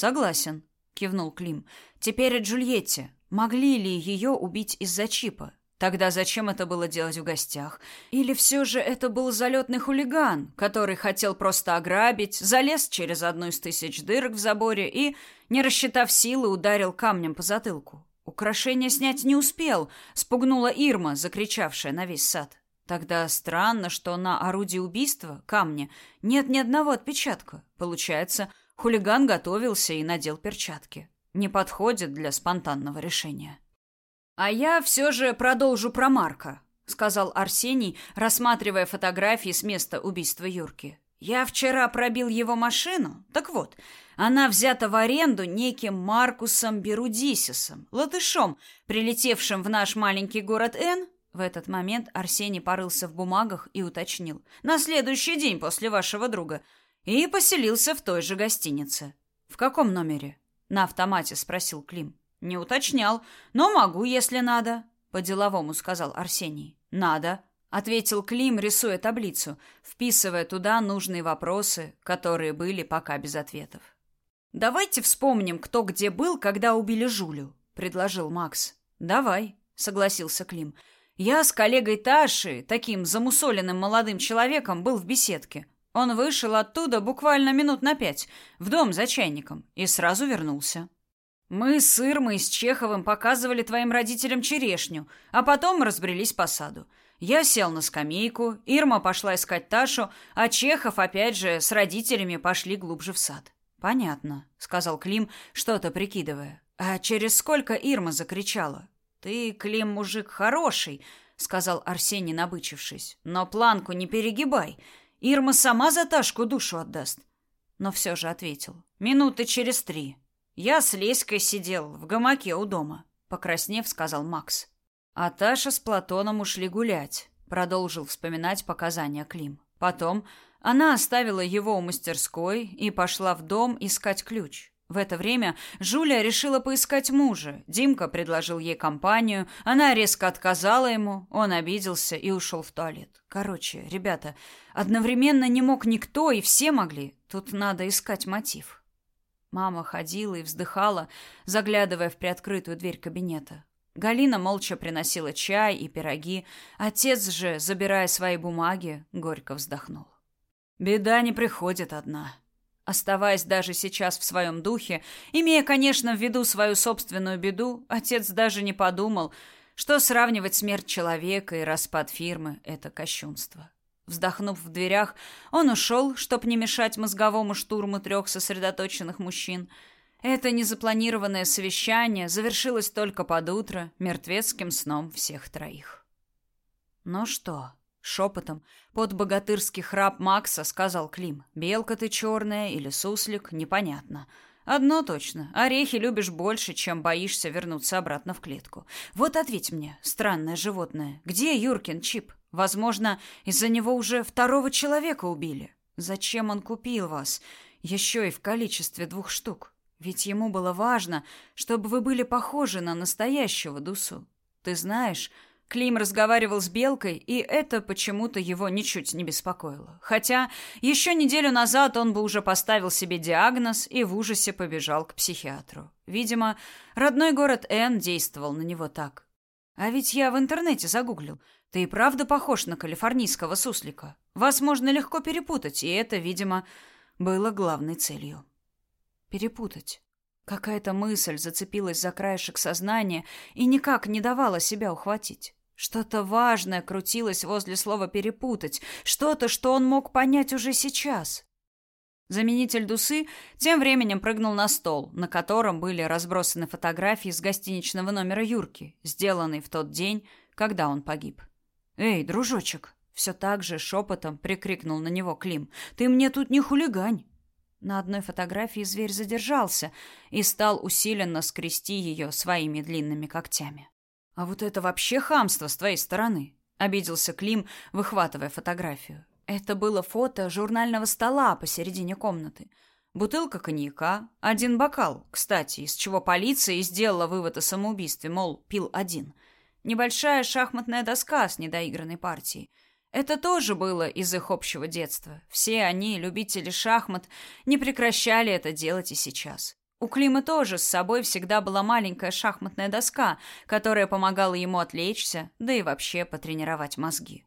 Согласен, кивнул Клим. Теперь о Джульетте. Могли ли ее убить из-за чипа? Тогда зачем это было делать в гостях? Или все же это был залетный хулиган, который хотел просто ограбить, залез через одну из тысяч дырок в заборе и, не рассчитав силы, ударил камнем по затылку? Украшение снять не успел, спугнула Ирма, закричавшая на весь сад. Тогда странно, что на орудии убийства, камне, нет ни одного отпечатка. Получается, хулиган готовился и надел перчатки. Не подходит для спонтанного решения. А я все же продолжу про Марка, сказал Арсений, рассматривая фотографии с места убийства Юрки. Я вчера пробил его машину. Так вот, она взята в аренду неким Маркусом Берудисисом, латышом, прилетевшим в наш маленький город Н. В этот момент Арсений порылся в бумагах и уточнил: "На следующий день после вашего друга" и поселился в той же гостинице. В каком номере? на автомате спросил Клим. Не уточнял, но могу, если надо, по-деловому сказал Арсений. Надо, ответил Клим, рисуя таблицу, вписывая туда нужные вопросы, которые были пока без ответов. Давайте вспомним, кто где был, когда убили Жулю, предложил Макс. Давай, согласился Клим. Я с коллегой Ташей, таким замусоленным молодым человеком, был в беседке. Он вышел оттуда буквально минут на пять, в дом за чайником, и сразу вернулся. Мы с Ирмой и с Чеховым показывали твоим родителям черешню, а потом разбрелись по саду. Я сел на скамейку, Ирма пошла искать Ташу, а Чехов опять же с родителями пошли глубже в сад. Понятно, сказал Клим, что-то прикидывая. А через сколько Ирма закричала? Ты, Клим, мужик хороший, сказал Арсений, набычившись. Но планку не перегибай. Ирма сама за Ташку душу отдаст. Но все же ответил: минуты через три. Я с Леськой сидел в гамаке у дома, покраснев, сказал Макс. А Таша с Платоном ушли гулять, продолжил вспоминать показания Клим. Потом она оставила его у мастерской и пошла в дом искать ключ. В это время Жуля решила поискать мужа. Димка предложил ей компанию, она резко отказала ему, он обиделся и ушел в туалет. Короче, ребята, одновременно не мог никто, и все могли. Тут надо искать мотив. Мама ходила и вздыхала, заглядывая в приоткрытую дверь кабинета. Галина молча приносила чай и пироги. Отец же, забирая свои бумаги, горько вздохнул. Беда не приходит одна. Оставаясь даже сейчас в своем духе, имея, конечно, в виду свою собственную беду, отец даже не подумал, что сравнивать смерть человека и распад фирмы – это кощунство. Вздохнув в дверях, он ушел, чтоб не мешать мозговому штурму трех сосредоточенных мужчин. Это незапланированное совещание завершилось только под утро мертвецким сном всех троих. «Ну что?» — шепотом, под богатырский храп Макса сказал Клим. «Белка ты черная или суслик, непонятно. Одно точно, орехи любишь больше, чем боишься вернуться обратно в клетку. Вот ответь мне, странное животное, где Юркин чип?» Возможно, из-за него уже второго человека убили. Зачем он купил вас? Еще и в количестве двух штук. Ведь ему было важно, чтобы вы были похожи на настоящего Дусу. Ты знаешь, Клим разговаривал с Белкой, и это почему-то его ничуть не беспокоило. Хотя еще неделю назад он бы уже поставил себе диагноз и в ужасе побежал к психиатру. Видимо, родной город Н действовал на него так. А ведь я в интернете загуглил. Ты и правда похож на калифорнийского суслика. Вас можно легко перепутать, и это, видимо, было главной целью. Перепутать. Какая-то мысль зацепилась за краешек сознания и никак не давала себя ухватить. Что-то важное крутилось возле слова перепутать, что-то, что он мог понять уже сейчас. Заменитель Дусы тем временем прыгнул на стол, на котором были разбросаны фотографии с гостиничного номера Юрки, сделанные в тот день, когда он погиб. «Эй, дружочек!» Все так же шепотом прикрикнул на него Клим. «Ты мне тут не хулигань!» На одной фотографии зверь задержался и стал усиленно скрести ее своими длинными когтями. «А вот это вообще хамство с твоей стороны!» — обиделся Клим, выхватывая фотографию. Это было фото журнального стола посередине комнаты. Бутылка коньяка, один бокал, кстати, из чего полиция и сделала вывод о самоубийстве, мол, пил один — Небольшая шахматная доска с недоигранной партией. Это тоже было из их общего детства. Все они, любители шахмат, не прекращали это делать и сейчас. У Клима тоже с собой всегда была маленькая шахматная доска, которая помогала ему отвлечься, да и вообще потренировать мозги.